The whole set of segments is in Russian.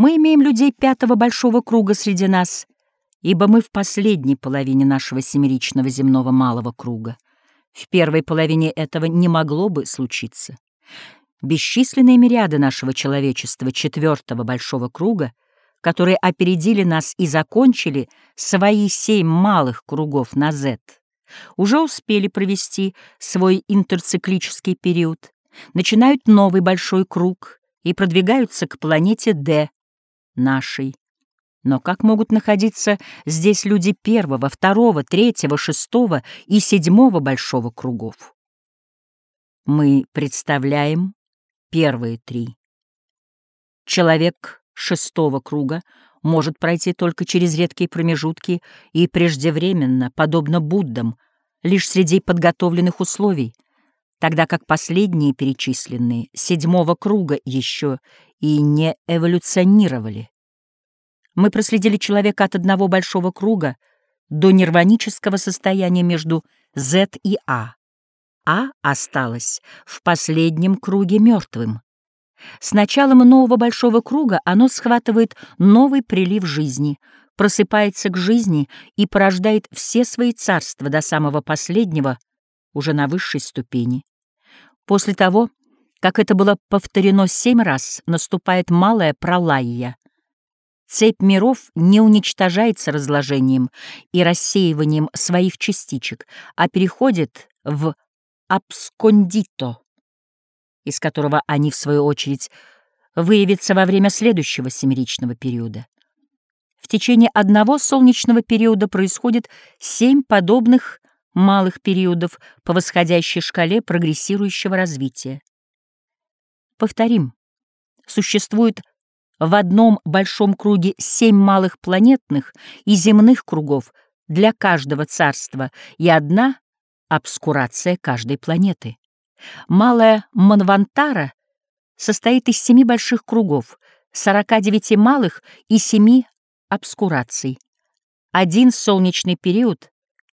Мы имеем людей пятого большого круга среди нас, ибо мы в последней половине нашего семеричного земного малого круга. В первой половине этого не могло бы случиться. Бесчисленные мириады нашего человечества четвертого большого круга, которые опередили нас и закончили свои семь малых кругов на Z, уже успели провести свой интерциклический период, начинают новый большой круг и продвигаются к планете D, нашей. Но как могут находиться здесь люди первого, второго, третьего, шестого и седьмого большого кругов? Мы представляем первые три. Человек шестого круга может пройти только через редкие промежутки и преждевременно, подобно Буддам, лишь среди подготовленных условий, тогда как последние перечисленные седьмого круга еще и не эволюционировали. Мы проследили человека от одного большого круга до нирванического состояния между Z и А. А осталось в последнем круге мертвым. С началом нового большого круга оно схватывает новый прилив жизни, просыпается к жизни и порождает все свои царства до самого последнего, уже на высшей ступени. После того, как это было повторено семь раз, наступает малая пролайя. Цепь миров не уничтожается разложением и рассеиванием своих частичек, а переходит в абскондито, из которого они, в свою очередь, выявятся во время следующего семеричного периода. В течение одного солнечного периода происходит семь подобных малых периодов по восходящей шкале прогрессирующего развития. Повторим, существует в одном большом круге семь малых планетных и земных кругов для каждого царства и одна обскурация каждой планеты. Малая Манвантара состоит из семи больших кругов, 49 малых и семи обскураций. Один солнечный период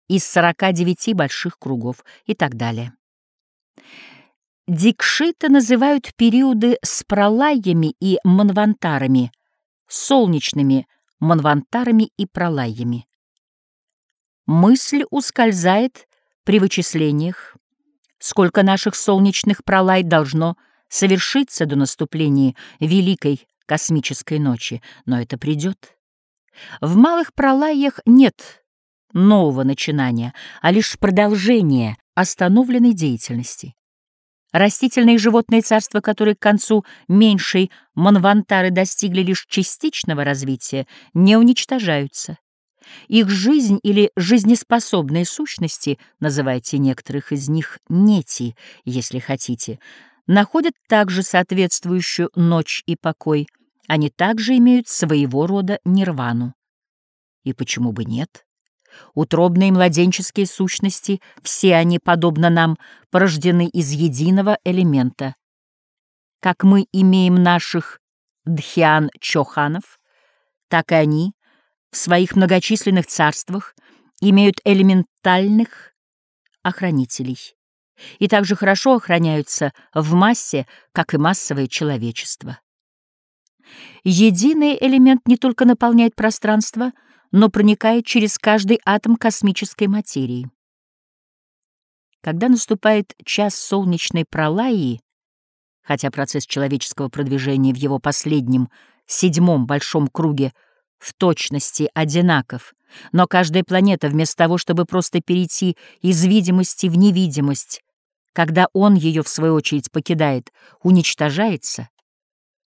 из 49 больших кругов и так далее. Дикшиты называют периоды с пролаями и манвантарами, солнечными манвантарами и пролаями. Мысль ускользает при вычислениях, сколько наших солнечных пролай должно совершиться до наступления Великой космической ночи, но это придет. В малых пролаях нет нового начинания, а лишь продолжение остановленной деятельности. Растительные и животные царства, которые к концу меньшей манвантары достигли лишь частичного развития, не уничтожаются. Их жизнь или жизнеспособные сущности, называйте некоторых из них нети, если хотите, находят также соответствующую ночь и покой. Они также имеют своего рода нирвану. И почему бы нет? Утробные младенческие сущности, все они, подобно нам, порождены из единого элемента. Как мы имеем наших дхьян-чоханов, так и они — в своих многочисленных царствах имеют элементальных охранителей и также хорошо охраняются в массе, как и массовое человечество. Единый элемент не только наполняет пространство, но проникает через каждый атом космической материи. Когда наступает час солнечной пролаи, хотя процесс человеческого продвижения в его последнем, седьмом большом круге в точности одинаков, но каждая планета вместо того, чтобы просто перейти из видимости в невидимость, когда он ее, в свою очередь, покидает, уничтожается,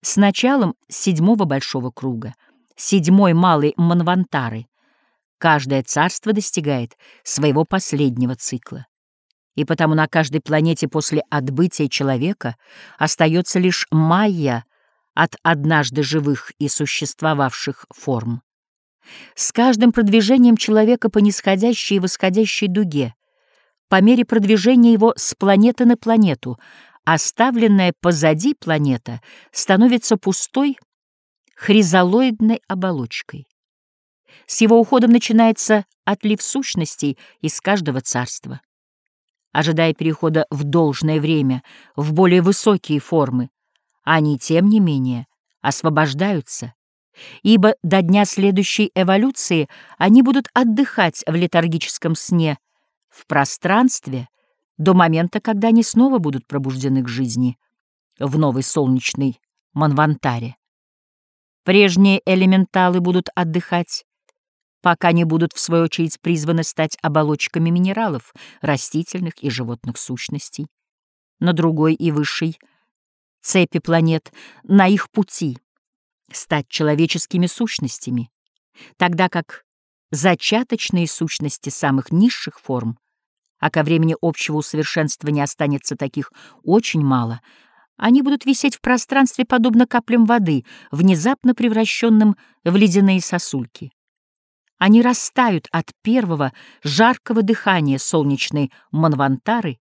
с началом седьмого большого круга, седьмой малой Манвантары, каждое царство достигает своего последнего цикла. И потому на каждой планете после отбытия человека остается лишь майя — от однажды живых и существовавших форм. С каждым продвижением человека по нисходящей и восходящей дуге, по мере продвижения его с планеты на планету, оставленная позади планета становится пустой хризалоидной оболочкой. С его уходом начинается отлив сущностей из каждого царства. Ожидая перехода в должное время, в более высокие формы, они, тем не менее, освобождаются, ибо до дня следующей эволюции они будут отдыхать в летаргическом сне в пространстве до момента, когда они снова будут пробуждены к жизни в новой солнечной Манвантаре. Прежние элементалы будут отдыхать, пока не будут, в свою очередь, призваны стать оболочками минералов, растительных и животных сущностей, на другой и высшей цепи планет, на их пути, стать человеческими сущностями, тогда как зачаточные сущности самых низших форм, а ко времени общего усовершенствования останется таких очень мало, они будут висеть в пространстве подобно каплям воды, внезапно превращенным в ледяные сосульки. Они растают от первого жаркого дыхания солнечной манвантары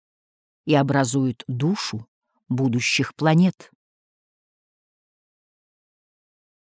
и образуют душу будущих планет.